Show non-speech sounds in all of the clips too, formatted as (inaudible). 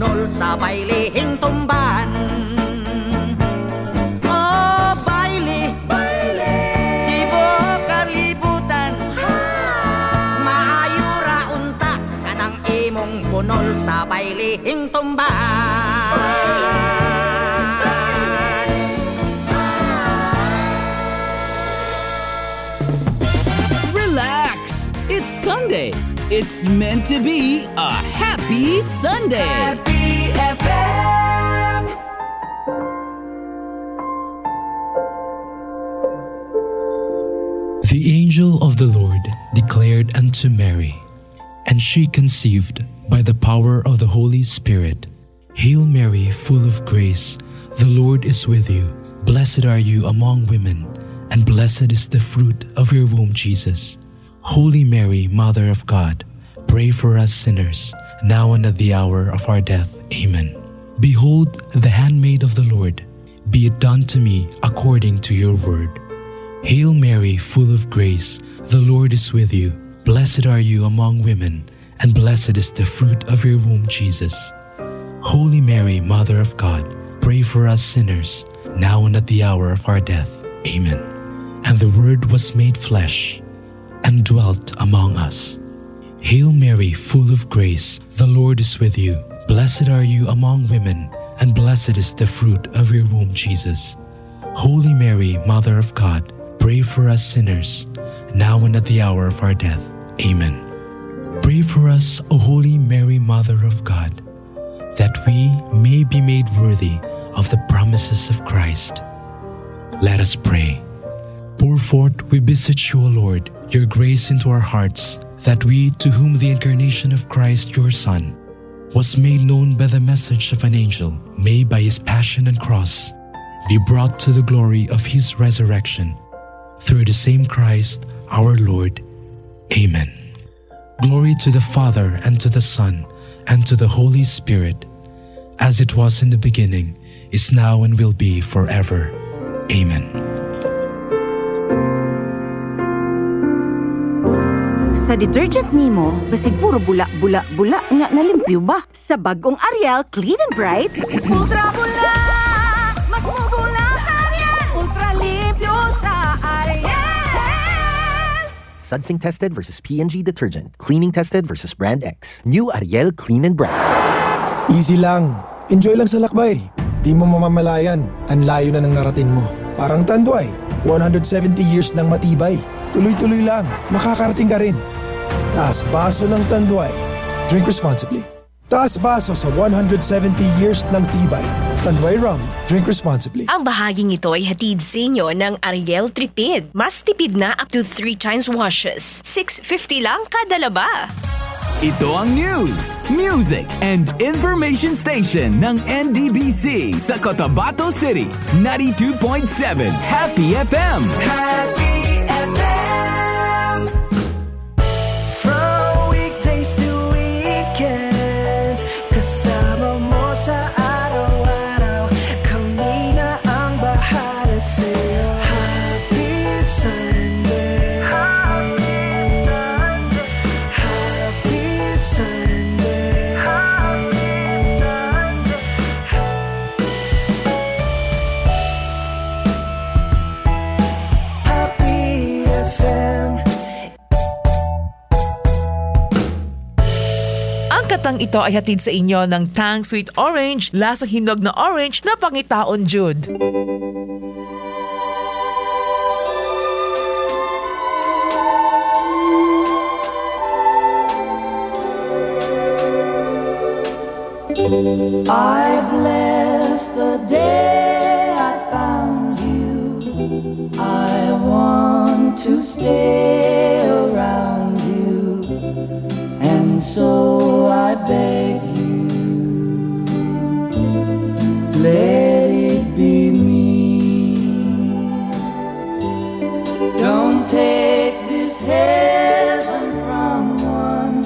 bunol sa bailihing It's meant to be a happy Sunday. Happy FM. The angel of the Lord declared unto Mary, and she conceived by the power of the Holy Spirit. Hail Mary, full of grace, the Lord is with you. Blessed are you among women, and blessed is the fruit of your womb, Jesus. Holy Mary, Mother of God, pray for us sinners, now and at the hour of our death. Amen. Behold, the handmaid of the Lord, be it done to me according to your word. Hail Mary, full of grace, the Lord is with you. Blessed are you among women, and blessed is the fruit of your womb, Jesus. Holy Mary, Mother of God, pray for us sinners, now and at the hour of our death. Amen. And the Word was made flesh and dwelt among us. Hail Mary, full of grace, the Lord is with you. Blessed are you among women, and blessed is the fruit of your womb, Jesus. Holy Mary, Mother of God, pray for us sinners, now and at the hour of our death. Amen. Pray for us, O Holy Mary, Mother of God, that we may be made worthy of the promises of Christ. Let us pray. Pour forth, we beseech you, O Lord, your grace into our hearts, that we, to whom the incarnation of Christ your Son was made known by the message of an angel, may by his passion and cross be brought to the glory of his resurrection. Through the same Christ our Lord. Amen. Glory to the Father, and to the Son, and to the Holy Spirit, as it was in the beginning, is now, and will be forever. Amen. Sa detergent nimo, basig puro bula-bula-bula nga nalimpyo ba? Sa bagong Ariel Clean and Bright, Ultra Bula! Mas mubula sa Ariel! Ultra limpyo sa Ariel! Sudsing tested versus P&G detergent. Cleaning tested versus brand X. New Ariel Clean and Bright. Easy lang. Enjoy lang sa lakbay. Di mo mamamalayan. Ang layo na ng narating mo. Parang Tanduay. 170 years ng matibay. Tuloy-tuloy lang. Makakarating ka rin. Taas baso ng Tanduay. Drink responsibly. Taas baso sa 170 years ng tibay. Tanduay Rum. Drink responsibly. Ang bahaging ito ay hatid sa inyo ng Ariel Tripid. Mas tipid na up to 3 times washes. 650 lang kada laba. Ito ang news, music, and information station ng NDBC sa Cotabato City. 92.7 Happy FM. Happy FM. Ang katang ito ay hatid sa inyo ng Tang Sweet Orange, lasang hinog na orange na pangitaon Jude. I bless the day I found you. I want to stay around and so I beg you, let it be me. Don't take this heaven from one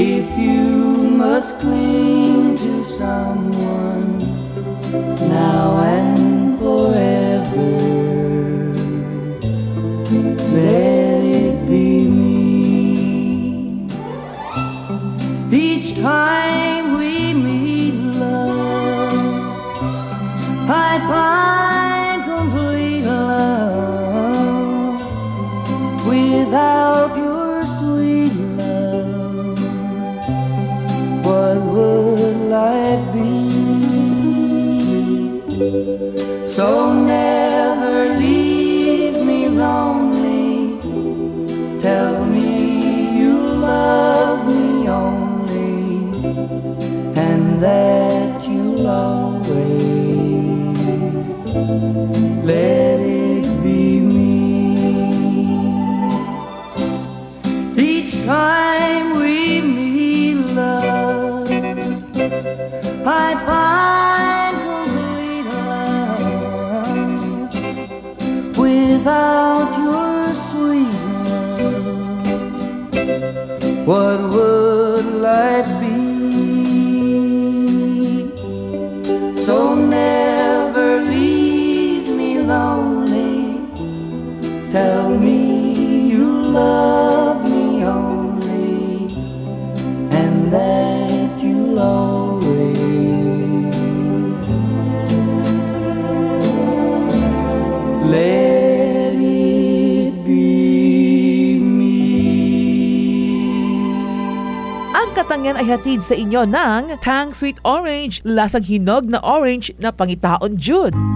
if you must cling to someone now and forever. Let Ang katangian ay hatid sa inyo ng Tang Sweet Orange, lasang hinog na orange na pangitaon Jude.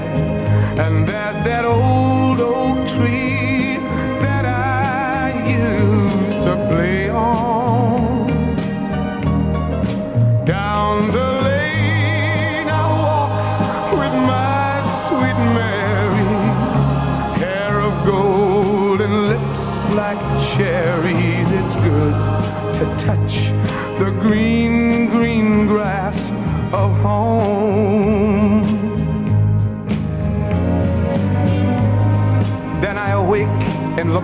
And there's that old oak tree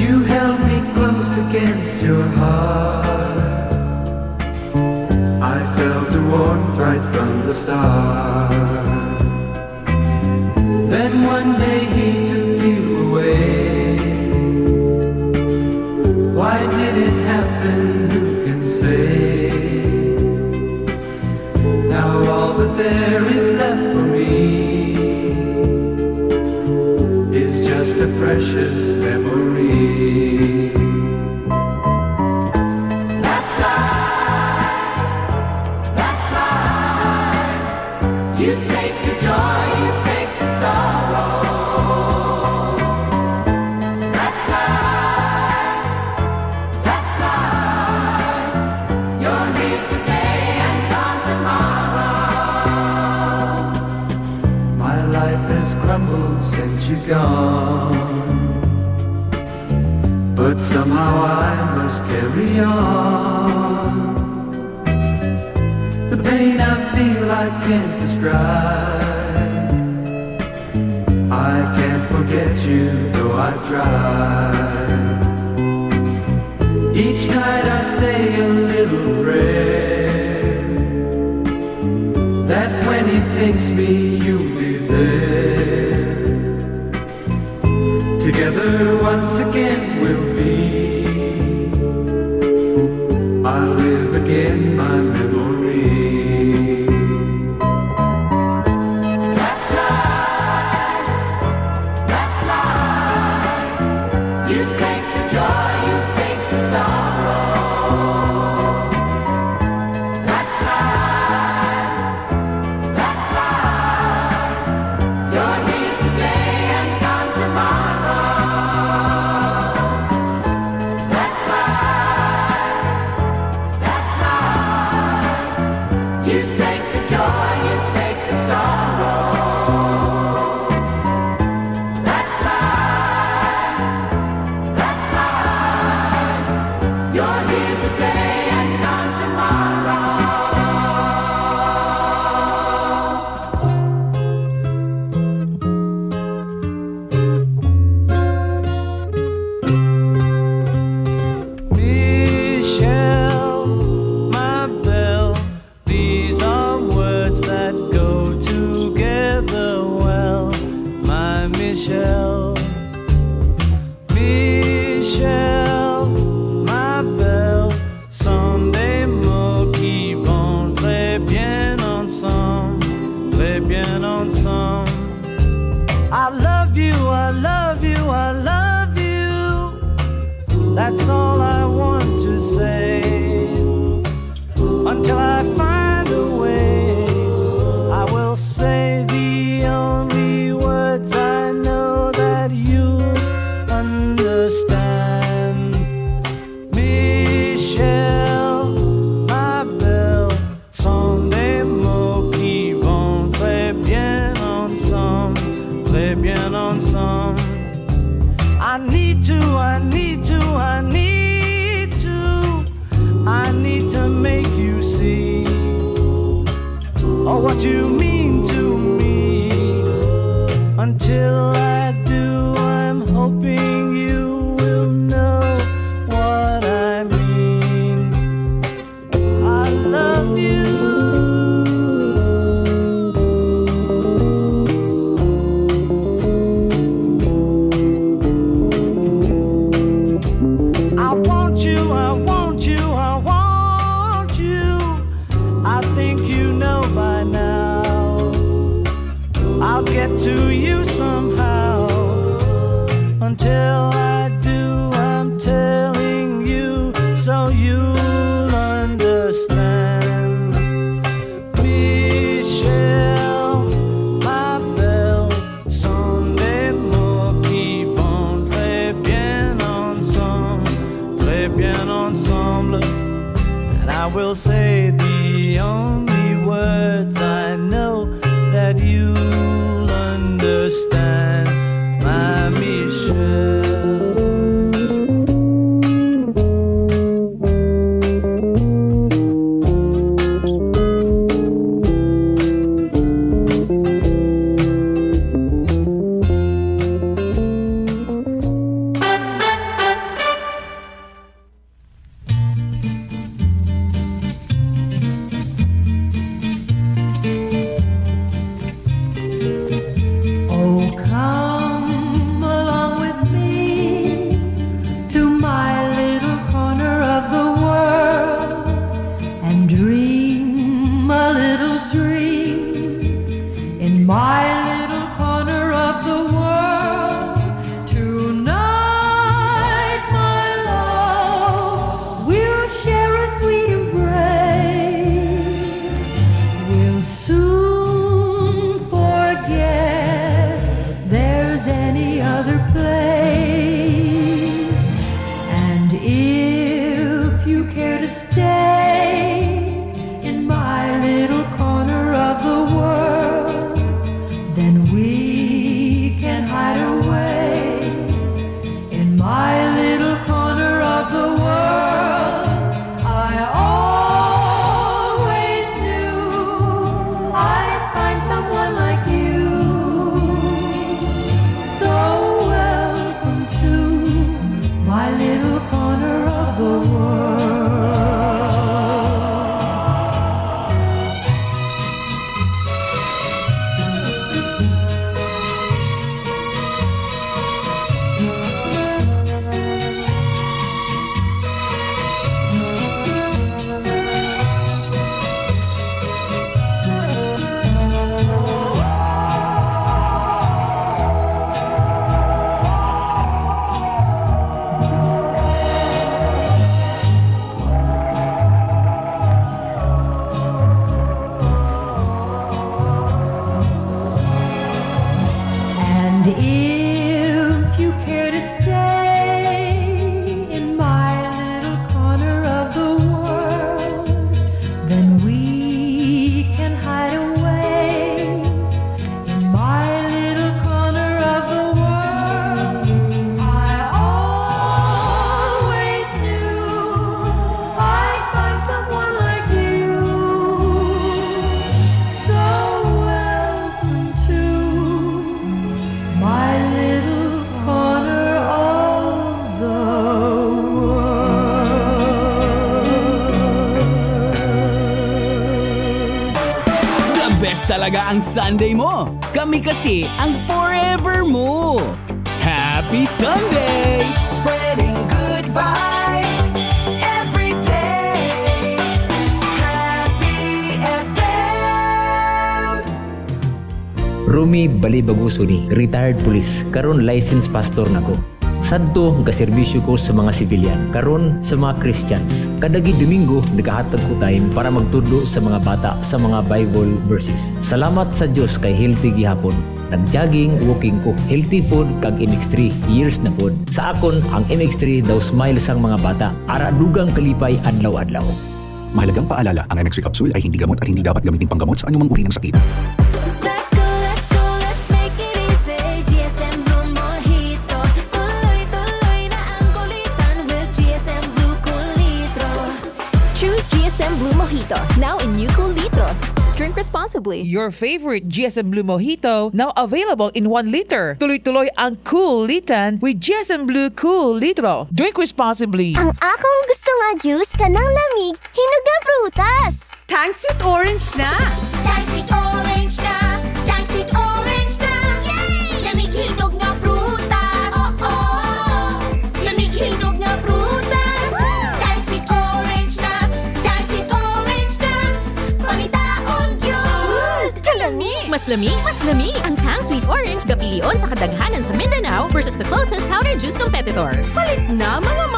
You held me close against your heart. I felt a warmth right from the start. Then one day carry on. The pain I feel I can't describe. I can't forget you though I try. Each night I say a little prayer that when it takes me you'll be there. Together once again we'll talaga ang Sunday mo. Kami kasi ang forever mo. Happy Sunday! Spreading good vibes every day. Happy FM. Rumi Balibagusuni, retired police, karon licensed pastor nako. Sadto nga serbisyo ko sa mga civilian, karon sa mga Christians. Kadagi Domingo nagahatag ko time para magtudlo sa mga bata sa mga Bible verses. Salamat sa Dios kay healthy gihapon. Nag-jogging, walking ko, healthy food kag MX3 years na pod. Sa akon ang MX3 daw smile sang mga bata. Ara dugang kalipay adlaw-adlaw. Mahalagang paalala, ang MX3 capsule ay hindi gamot at hindi dapat gamitin panggamot sa anumang uri ng sakit. GSM Blue Mojito, now in new cool litro. Drink responsibly. Your favorite GSM Blue Mojito, now available in 1 liter. Tuloy-tuloy ang cool litan with GSM Blue Cool Litro. Drink responsibly. Ang akong gusto nga juice kanang lamig, hinuga prutas. Tang sweet orange na. Tang sweet lami, mas lami! Ang Tang Sweet Orange gapilion sa kadaghanan sa Mindanao versus the closest powder juice competitor. Palit na mga!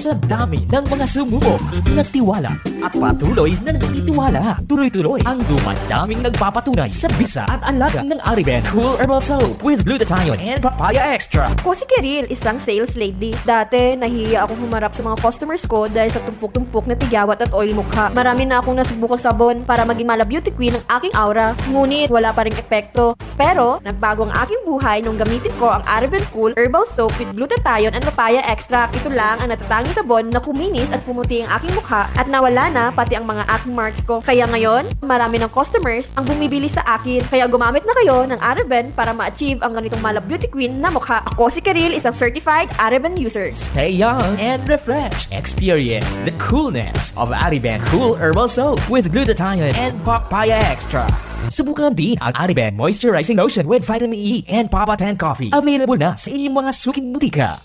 Sa dami ng mga sumubok, nagtiwala at patuloy na nagtitiwala. Tuloy-tuloy ang dumadaming nagpapatunay sa bisa at anlaga ng Ariben Cool Herbal Soap with glutathione and papaya extra. Ako si Kiril, isang sales lady. Dati, nahihiya akong humarap sa mga customers ko dahil sa tumpok-tumpok na tigyawat at oil mukha. Marami na akong nasubukang sabon para maging mala beauty queen ang aking aura. Ngunit, wala pa ring epekto. Pero, nagbago ang aking buhay nung gamitin ko ang Araben Cool Herbal Soap with glutathione and papaya extract. Ito lang ang natatanging sabon na kuminis at pumuti ang aking mukha at nawala na pati ang mga aking marks ko. Kaya ngayon, marami ng customers ang bumibili sa akin. Kaya gumamit na kayo ng Araben para ma-achieve ang ganitong mala beauty queen na mukha. Ako si Kiril, isang certified Araben user. Stay young and refreshed. Experience the coolness of Ariben Cool Herbal Soap with glutathione and papaya extra. Subukan din ang Ariben Moisturizing Lotion with Vitamin E and Papa 10 Coffee. Available na sa inyong mga suking butika.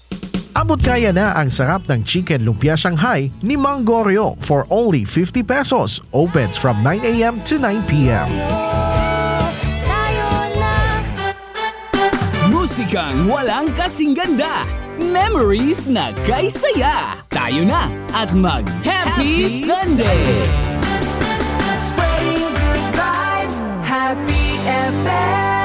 Abot kaya na ang sarap ng Chicken Lumpia Shanghai ni Mangorio for only 50 pesos. Opens from 9 a.m. to 9 p.m. Musikang walang kasing ganda. Memories na kay saya. Tayo na at mag-Happy Sunday! Spreading good vibes, Happy FM.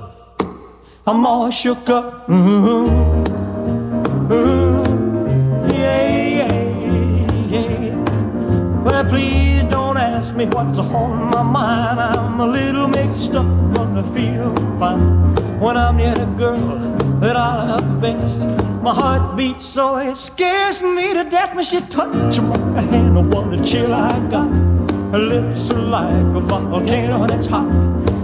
I'm all shook up. Ooh, ooh, yeah, yeah, yeah. Well, please don't ask me what's on my mind. I'm a little mixed up, but I feel fine when I'm near the girl that I love best. My heart beats so it scares me to death when she touches my hand. What a chill I got. Her lips are like a volcano that's hot.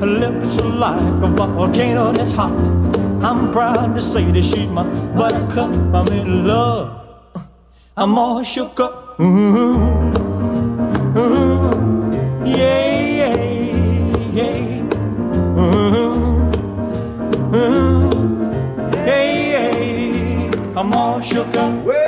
Her lips are like a volcano that's hot. I'm proud to say that she's my buttercup. I'm in love. I'm all shook up. Ooh, ooh, yeah, yeah, ooh, mm-hmm. yeah, yeah. I'm all shook up.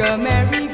a merry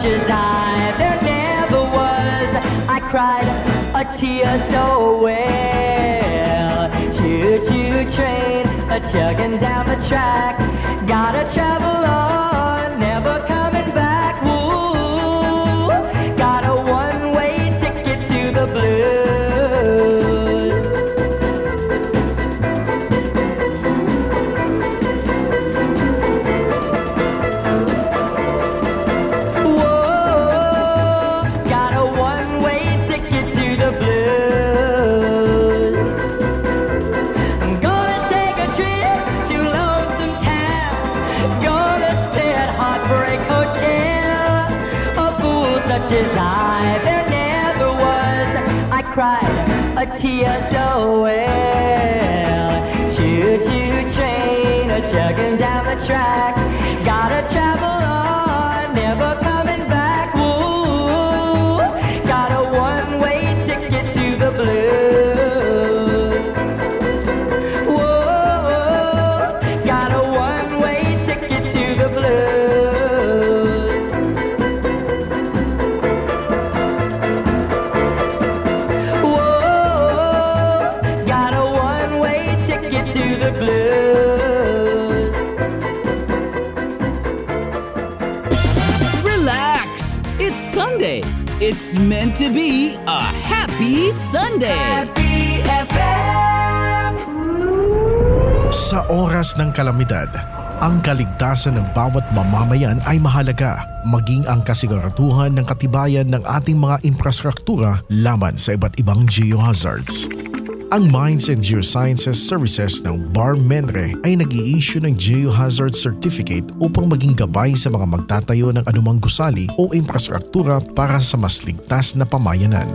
such as I, there never was. I cried a tear so well. Choo choo train, a chugging down the track. Gotta travel It's meant to be a happy Sunday. Happy FM! Sa oras ng kalamidad, ang kaligtasan ng bawat mamamayan ay mahalaga, maging ang kasiguraduhan ng katibayan ng ating mga infrastruktura laban sa iba't ibang geohazards. Ang Mines and Geosciences Services ng Bar Menre ay nag issue ng Geohazard Certificate upang maging gabay sa mga magtatayo ng anumang gusali o infrastruktura para sa mas ligtas na pamayanan.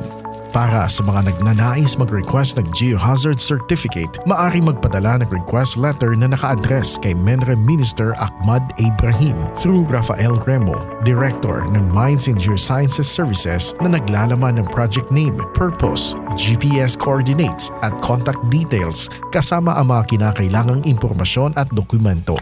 Para sa mga nagnanais mag-request ng Geohazard Certificate, maaari magpadala ng request letter na naka-address kay Menre Minister Ahmad Ibrahim through Rafael Remo, Director ng Mines and Geosciences Services na naglalaman ng project name, purpose, GPS coordinates at contact details kasama ang mga kinakailangang impormasyon at dokumento.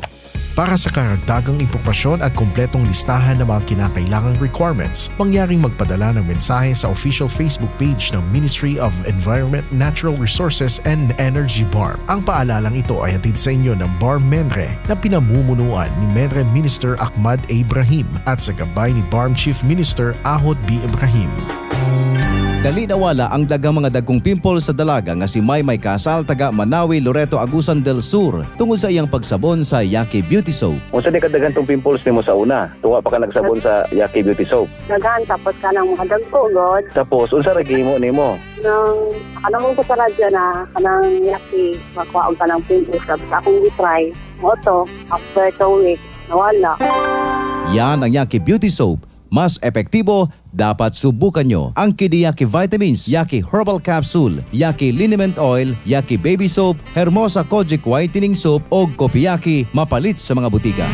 Para sa karagdagang impormasyon at kumpletong listahan ng mga kinakailangang requirements, mangyaring magpadala ng mensahe sa official Facebook page ng Ministry of Environment, Natural Resources and Energy BARM. Ang paalalang ito ay hatid sa inyo ng BARM Menre na pinamumunuan ni Menre Minister Ahmad Ibrahim at sa gabay ni BARM Chief Minister Ahod B. Ibrahim. Dali nawala ang dagang mga dagkong pimpol sa dalaga nga si Maymay Kasal taga Manawi, Loreto, Agusan del Sur tungod sa iyang pagsabon sa Yaki Beauty Soap. Unsa di kadagan tong pimples nimo sa una? Tuwa pa ka nagsabon sa Yaki Beauty Soap. Daghan tapos ka nang makadagpo god. Tapos unsa ra gihimo nimo? Nang kanang ko sa radyo na kanang yaki makuha ka ng pimples tapos akong gitry. Moto after two weeks nawala. Yan ang Yaki Beauty Soap. Mas epektibo, dapat subukan nyo ang Kidiyaki Vitamins, Yaki Herbal Capsule, Yaki Liniment Oil, Yaki Baby Soap, Hermosa Kojic Whitening Soap o Kopiyaki mapalit sa mga butika.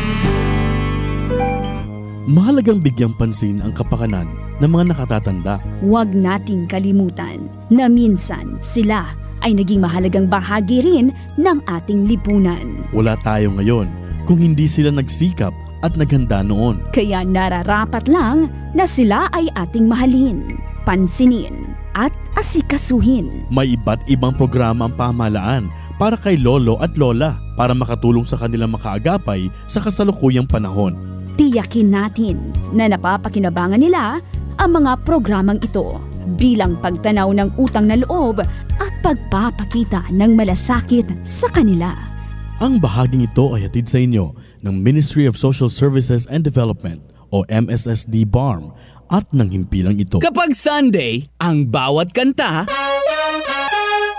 Mahalagang bigyang pansin ang kapakanan ng mga nakatatanda. Huwag nating kalimutan na minsan sila ay naging mahalagang bahagi rin ng ating lipunan. Wala tayo ngayon kung hindi sila nagsikap at naghanda noon. Kaya nararapat lang na sila ay ating mahalin, pansinin at asikasuhin. May iba't ibang programa ang pamahalaan para kay lolo at lola para makatulong sa kanilang makaagapay sa kasalukuyang panahon. Tiyakin natin na napapakinabangan nila ang mga programang ito. bilang pagtanaw ng utang na loob at pagpapakita ng malasakit sa kanila. Ang bahaging ito ay hatid sa inyo ng Ministry of Social Services and Development o MSSD BARM at ng himpilang ito. Kapag Sunday, ang bawat kanta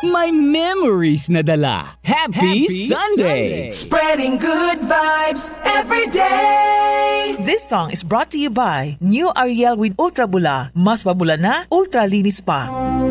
may memories na dala. Happy, Sunday! Spreading good vibes every day. This song is brought to you by New Ariel with Ultra Bula. Mas mabula na, ultra linis pa. born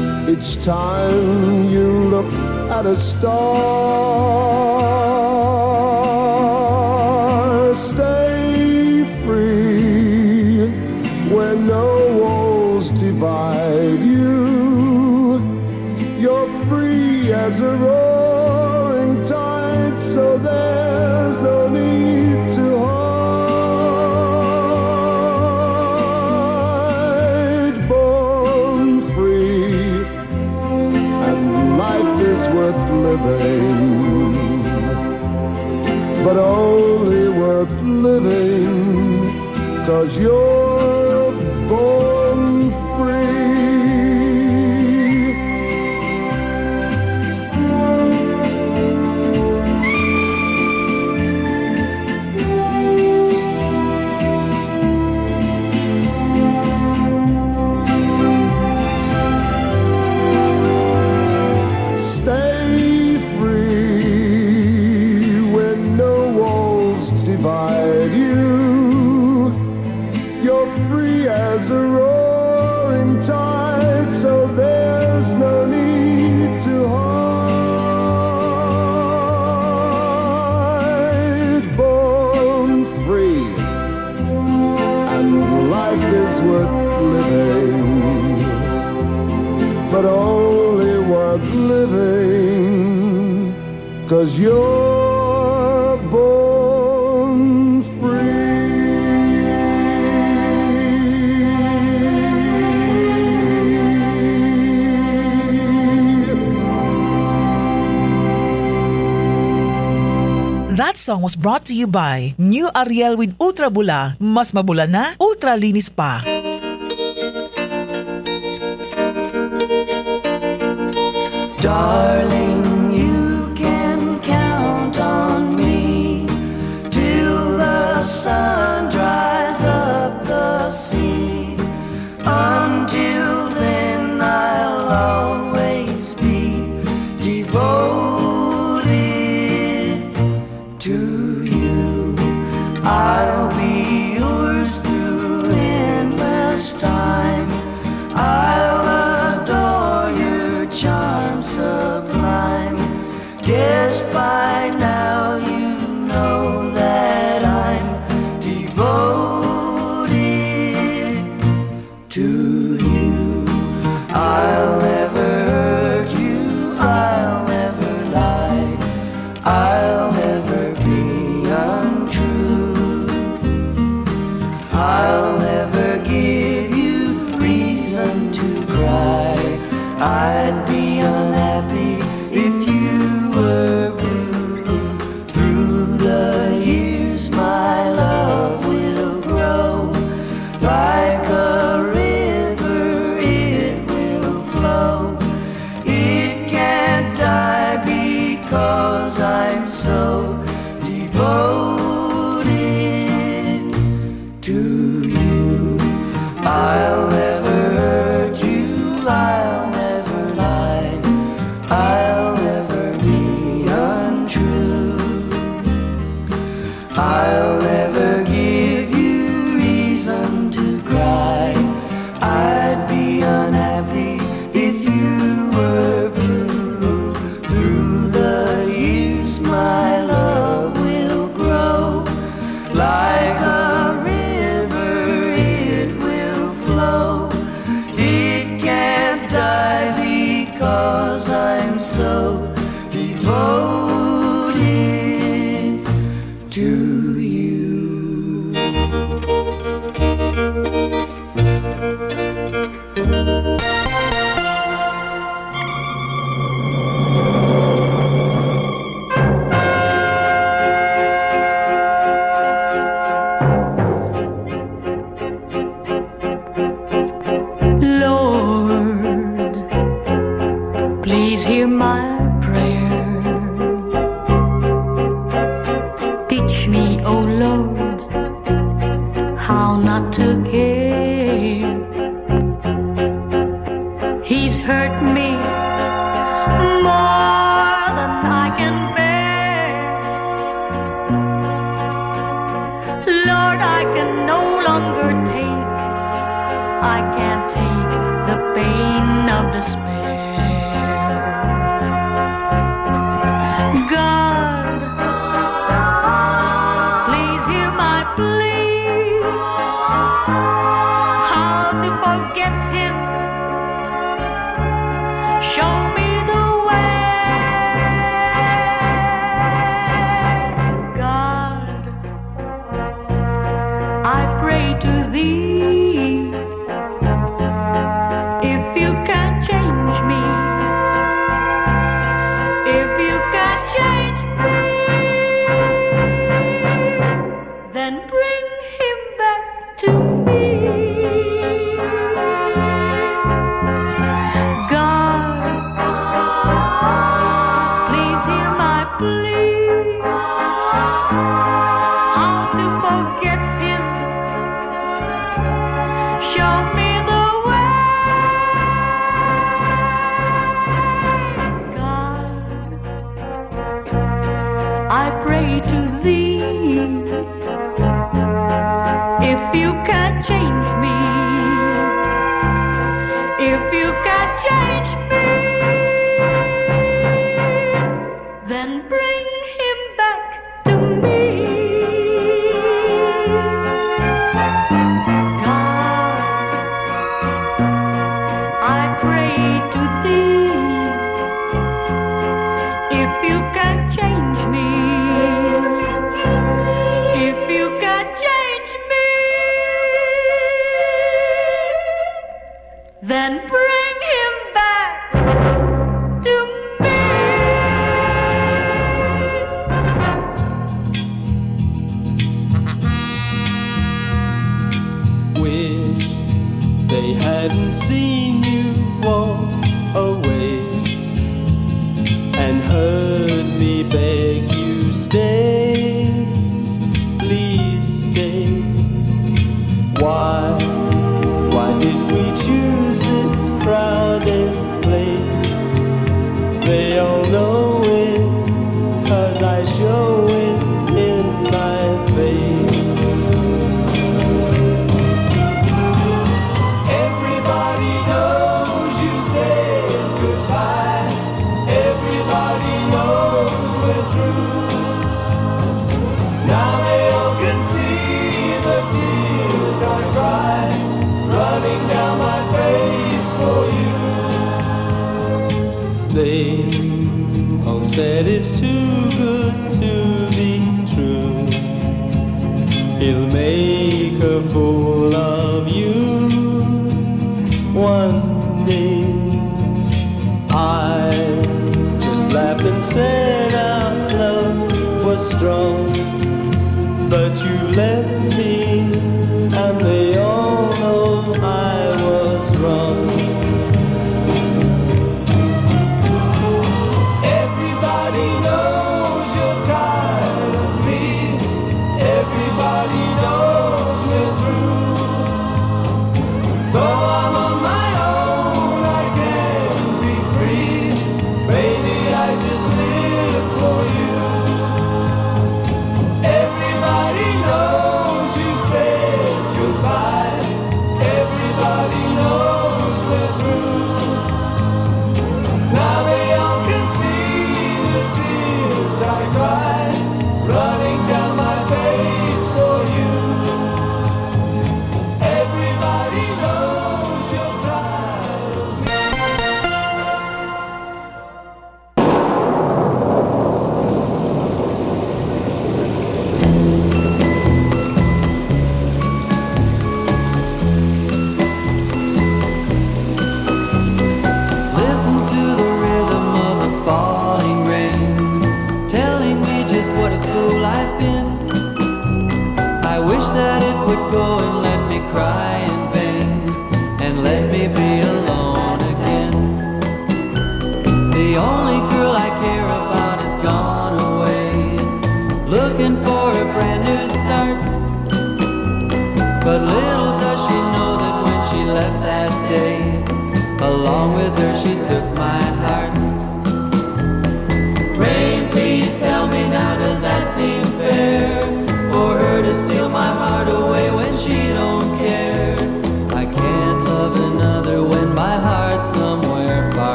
time you look at a star. nostalgia. Song was brought to you by New Ariel with Ultra Bula. Mas mabula na, ultra linis pa. Darling,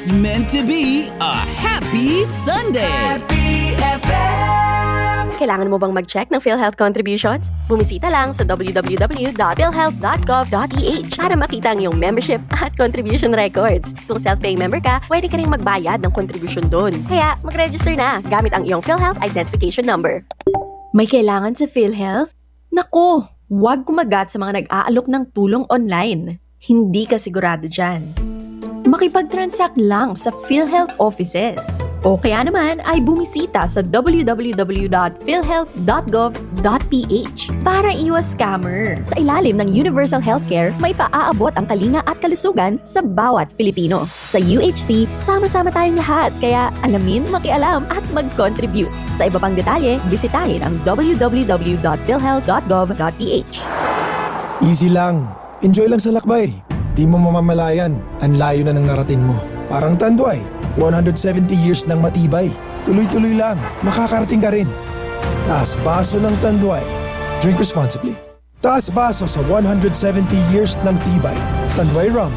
It's meant to be a happy Sunday. Happy FM! Kailangan mo bang mag-check ng PhilHealth contributions? Bumisita lang sa www.philhealth.gov.ph para makita ang iyong membership at contribution records. Kung self-paying member ka, pwede ka rin magbayad ng contribution doon. Kaya mag-register na gamit ang iyong PhilHealth identification number. May kailangan sa PhilHealth? Nako, huwag kumagat sa mga nag-aalok ng tulong online. Hindi ka sigurado dyan makipag-transact lang sa PhilHealth offices. O kaya naman ay bumisita sa www.philhealth.gov.ph para iwas scammer. Sa ilalim ng Universal Healthcare, may paaabot ang kalinga at kalusugan sa bawat Filipino. Sa UHC, sama-sama tayong lahat kaya alamin, makialam at mag-contribute. Sa iba pang detalye, bisitahin ang www.philhealth.gov.ph. Easy lang. Enjoy lang sa lakbay. Di mo mamamalayan, ang layo na ng narating mo. Parang Tanduay, 170 years ng matibay. Tuloy-tuloy lang, makakarating ka rin. Taas baso ng Tanduay. Drink responsibly. Taas baso sa 170 years ng tibay. Tanduay Rum.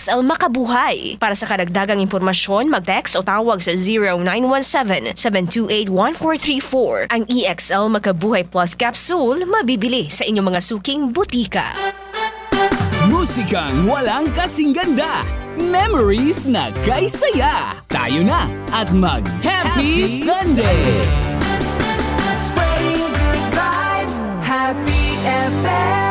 Makabuhay. Para sa karagdagang impormasyon, mag-text o tawag sa 0917-728-1434. Ang EXL Makabuhay Plus Capsule mabibili sa inyong mga suking butika. Musikang walang kasing ganda. Memories na kay saya. Tayo na at mag-Happy Sunday! Spreading good vibes, Happy FM.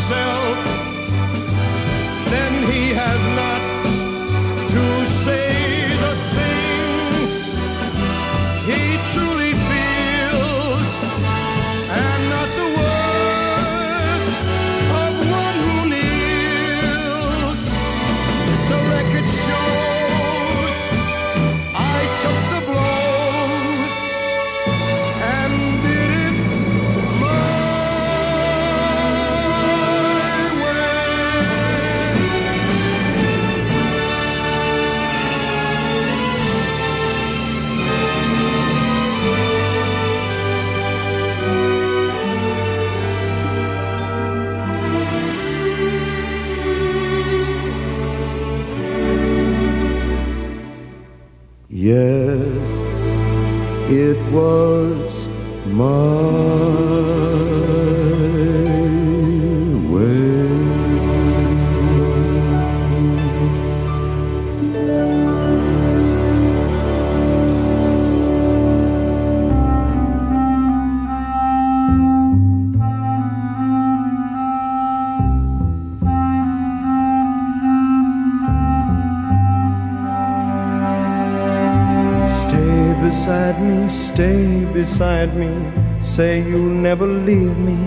never leave me.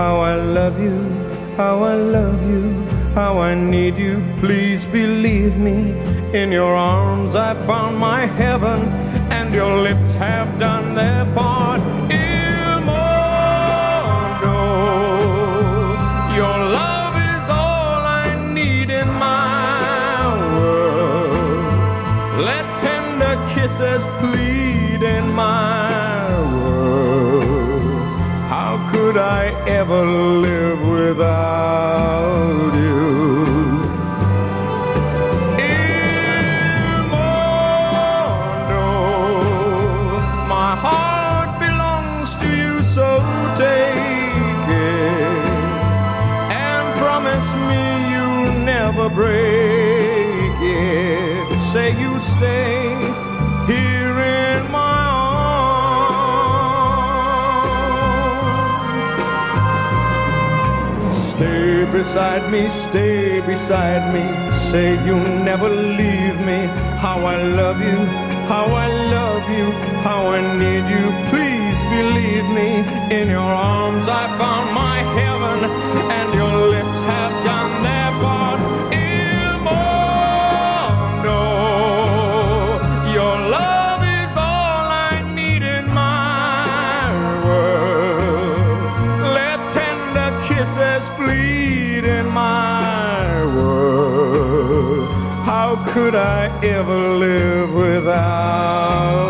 How I love you, how I love you, how I need you. Please believe me. In your arms I found my heaven, and your lips beside me, stay beside me. Say you'll never leave me. How I love you, how I love you, how I need you. Please believe me. In your arms I found my heaven, and your lips have done could I ever live without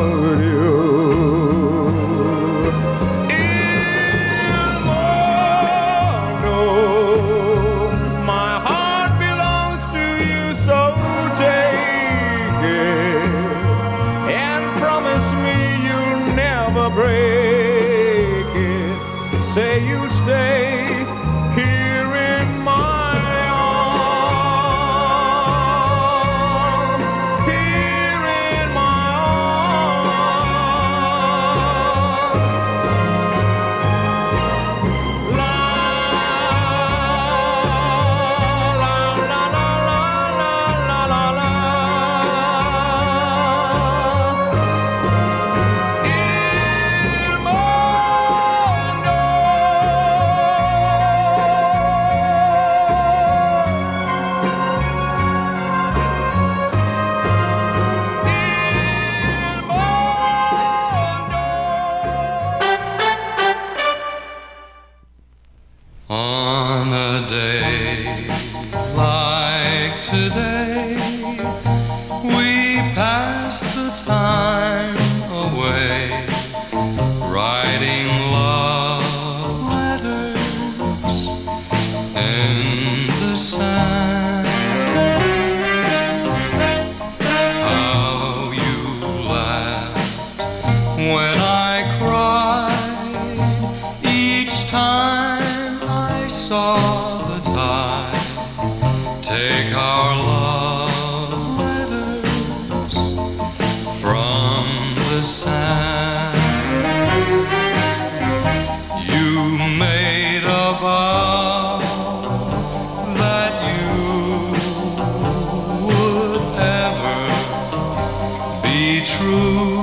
true,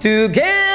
together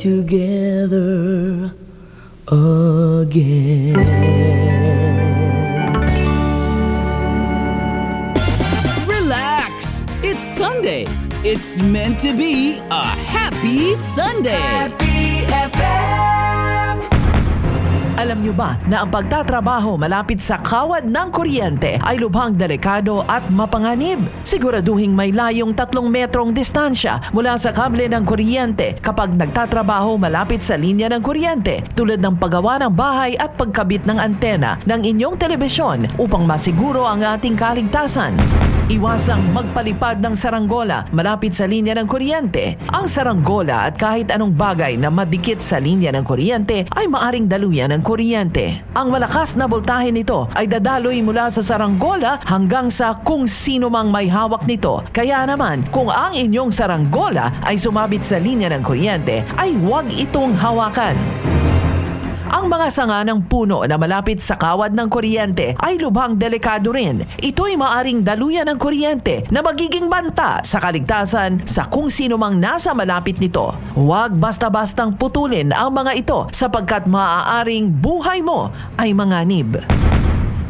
together again. Relax! It's Sunday. It's meant to be a happy Sunday. Happy Alam nyo ba na ang pagtatrabaho malapit sa kawad ng kuryente ay lubhang delikado at mapanganib? Siguraduhing may layong tatlong metrong distansya mula sa kable ng kuryente kapag nagtatrabaho malapit sa linya ng kuryente tulad ng paggawa ng bahay at pagkabit ng antena ng inyong telebisyon upang masiguro ang ating kaligtasan. Iwasang magpalipad ng saranggola malapit sa linya ng kuryente. Ang saranggola at kahit anong bagay na madikit sa linya ng kuryente ay maaring daluyan ng kuryente. Ang malakas na voltahe nito ay dadaloy mula sa saranggola hanggang sa kung sino mang may hawak nito. Kaya naman, kung ang inyong saranggola ay sumabit sa linya ng kuryente, ay huwag itong hawakan. Ang mga sanga ng puno na malapit sa kawad ng kuryente ay lubhang delikado rin. Ito'y maaring daluyan ng kuryente na magiging banta sa kaligtasan sa kung sino mang nasa malapit nito. Huwag basta-bastang putulin ang mga ito sapagkat maaaring buhay mo ay manganib.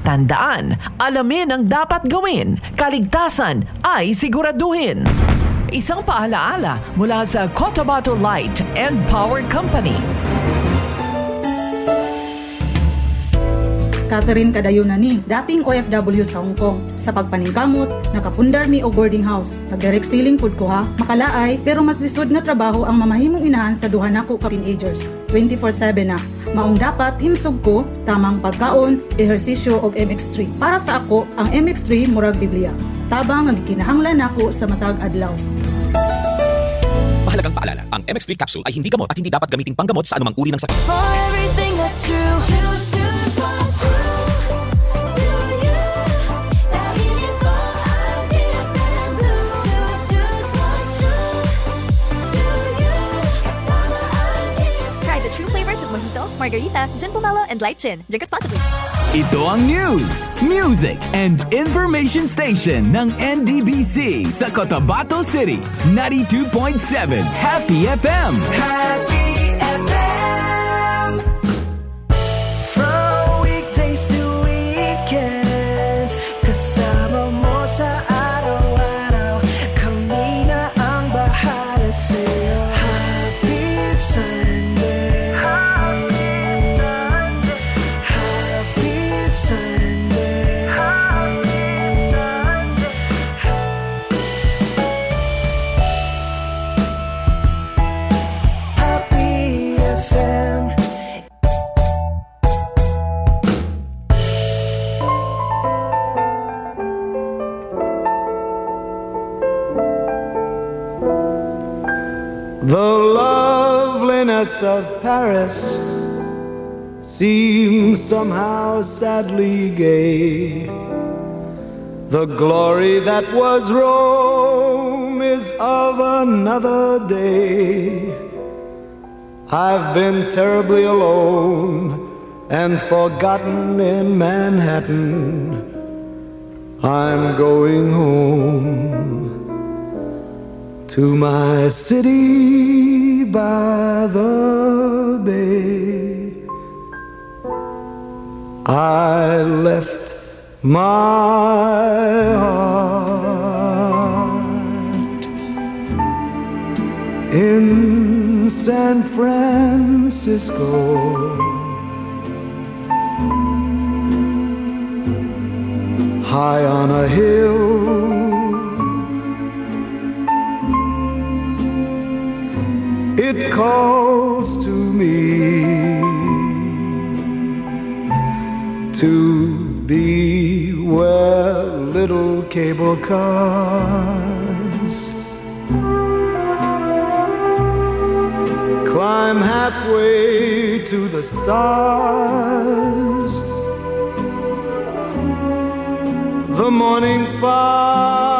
Tandaan, alamin ang dapat gawin. Kaligtasan ay siguraduhin. Isang paalaala mula sa Cotabato Light and Power Company. Catherine Kadayunani, dating OFW sa Hong Kong. Sa pagpaningkamot, nakapundar mi og boarding house. Nag-direct ceiling pud ko ha. Makalaay, pero mas lisod nga trabaho ang mamahimong inahan sa duha nako ka teenagers. 24/7 na. Maong dapat himsog ko tamang pagkaon, ehersisyo og MX3. Para sa ako, ang MX3 murag Biblia. Tabang ang gikinahanglan nako sa matag adlaw. Mahalagang paalala, ang MX3 capsule ay hindi gamot at hindi dapat gamiting panggamot sa anumang uri ng sakit. For everything that's true, choose, margarita, gin pomelo, and light gin. Drink responsibly. Ito ang news, music, and information station ng NDBC sa Cotabato City. 92.7 Happy FM. Happy of Paris seems somehow sadly gay. The glory that was Rome is of another day. I've been terribly alone and forgotten in Manhattan. I'm going home to my city by the bay. I left my heart in San Francisco. High on a hill it calls to me to be where little cable cars climb halfway to the stars. The morning fog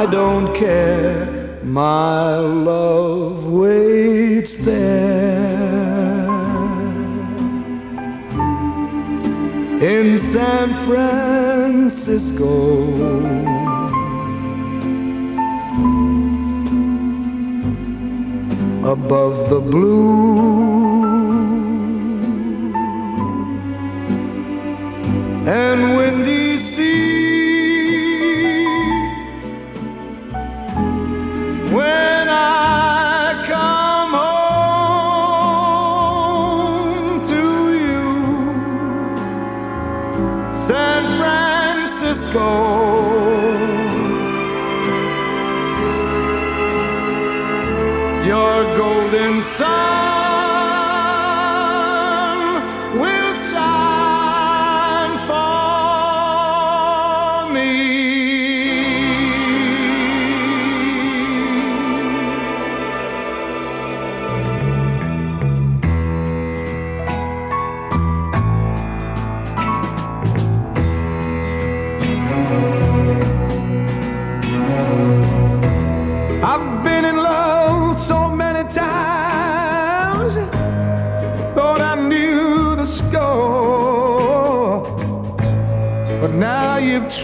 I don't care. My love waits there in San Francisco. above the blue. And windy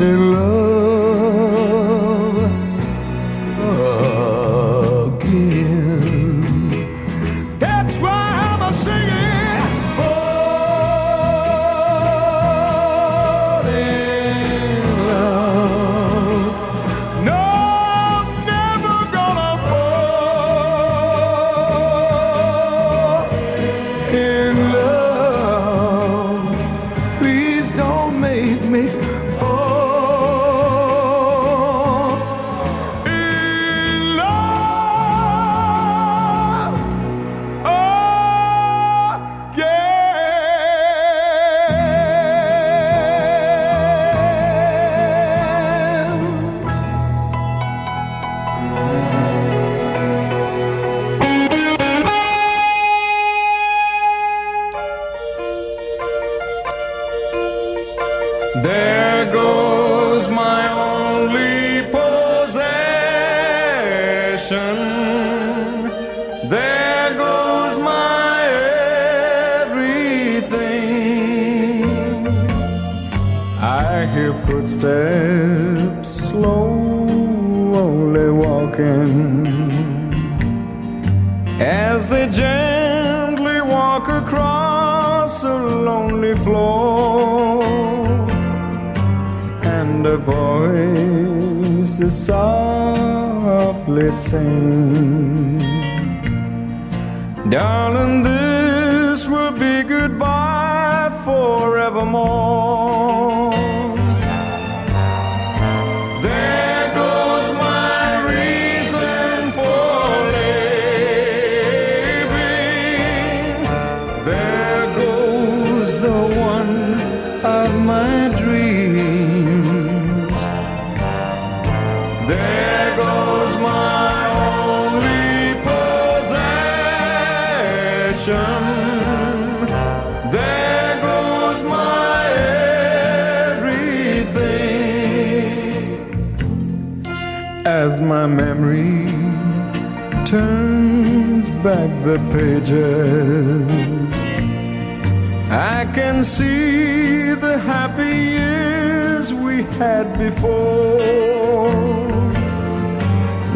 in love.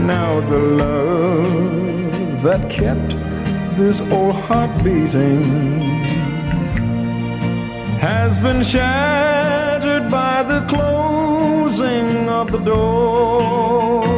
Now the love that kept this old heart beating has been shattered by the closing of the door.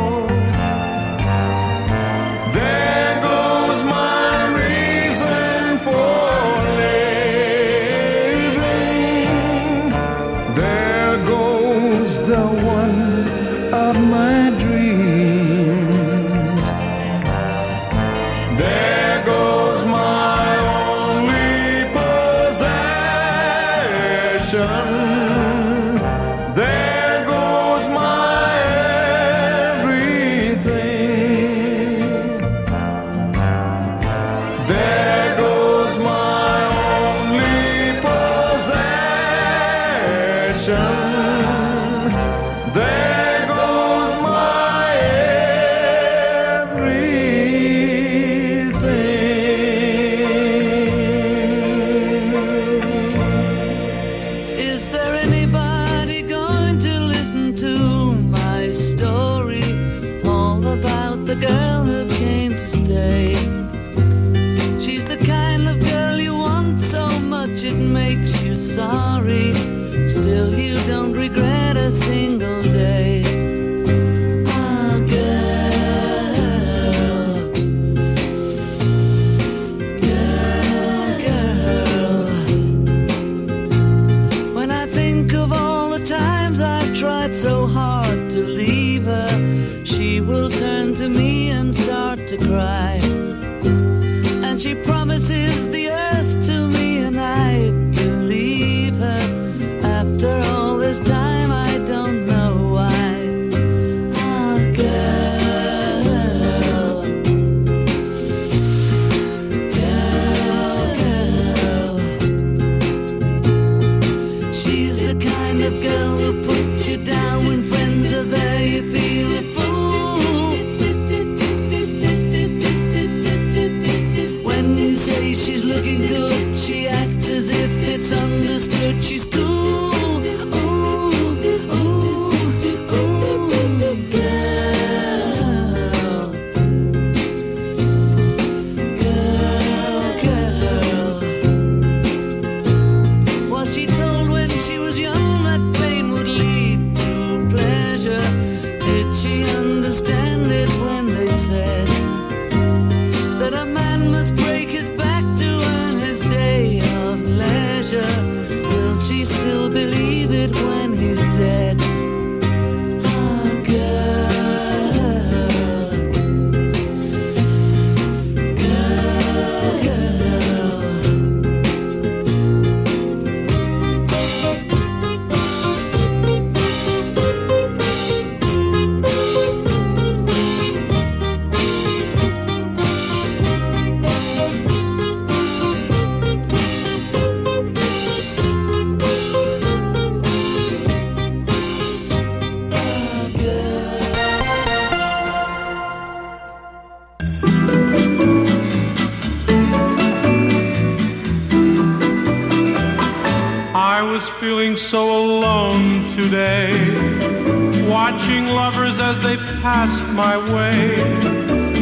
Today, watching lovers as they passed my way.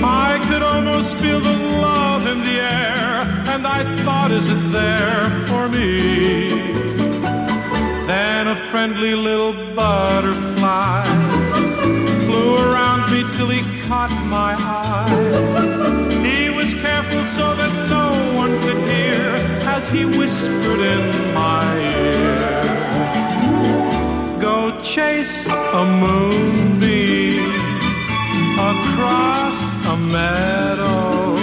I could almost feel the love in the air, and I thought, is it there for me? Then a friendly little butterfly flew around me till he caught my eye. He was careful so that no one could hear as he whispered in a moonbeam across a meadow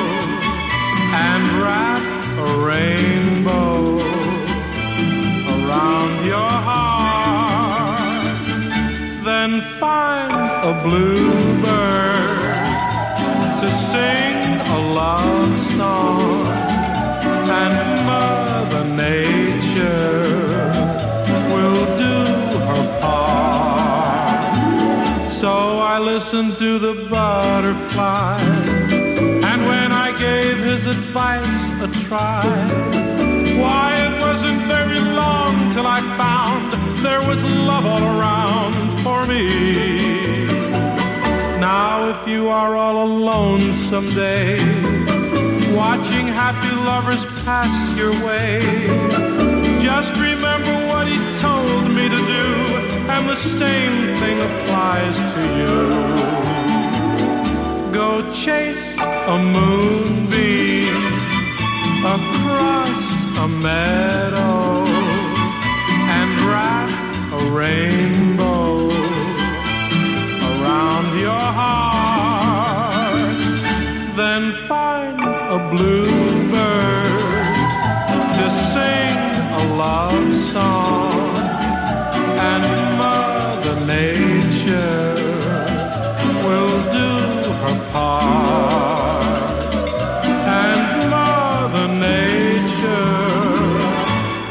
and wrap a rainbow around your heart. Then find a bluebird to sing a love I listened to the butterfly, and when I gave his advice a try, why it wasn't very long till I found there was love all around for me. Now, if you are all alone someday, watching happy lovers pass your way, just remember what he told me to do, and the same thing applies to you. Go chase a moonbeam across a meadow and wrap a rainbow around your heart. Then find a bluebird to sing a love song, her part. And Mother Nature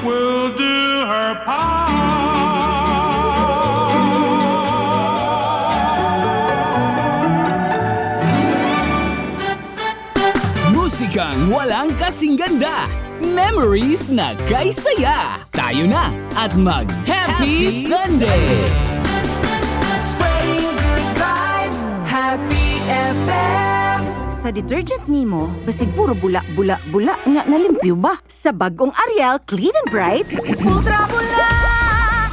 will do her Musikang walang kasing ganda. Memories na kay saya. Tayo na at mag Happy, Sunday! FM. Sa detergent nimo, basig puro bula-bula-bula nga nalimpyo ba? Sa bagong Ariel Clean and Bright, Ultra Bula!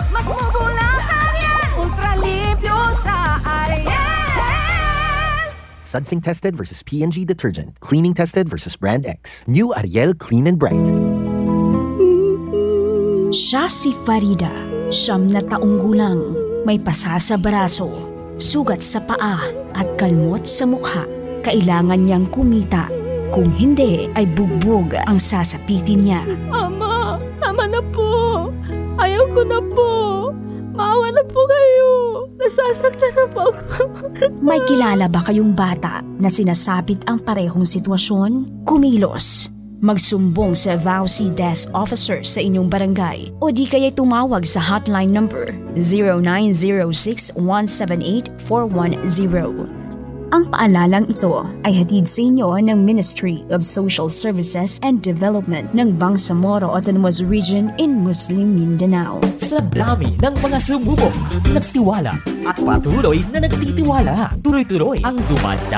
Mas mabula sa Ariel! Ultra limpyo sa Ariel! Sudsing tested versus P&G detergent. Cleaning tested versus brand X. New Ariel Clean and Bright. Siya si Farida, siyam na taong gulang, may pasa sa baraso, sugat sa paa at kalmot sa mukha. Kailangan niyang kumita. Kung hindi, ay bugbog ang sasapitin niya. Ama, tama na po. Ayaw ko na po. Maawa na po kayo. Nasasaktan na po ako. (laughs) May kilala ba kayong bata na sinasabit ang parehong sitwasyon? Kumilos. Magsumbong sa VAUSI Desk Officer sa inyong barangay o di kaya tumawag sa hotline number 0906-178-410. Ang paalalang ito ay hatid sa inyo ng Ministry of Social Services and Development ng Bangsamoro Autonomous Region in Muslim Mindanao. Sa dami ng mga sumubok, nagtiwala at patuloy na nagtitiwala, tuloy-tuloy ang dumadami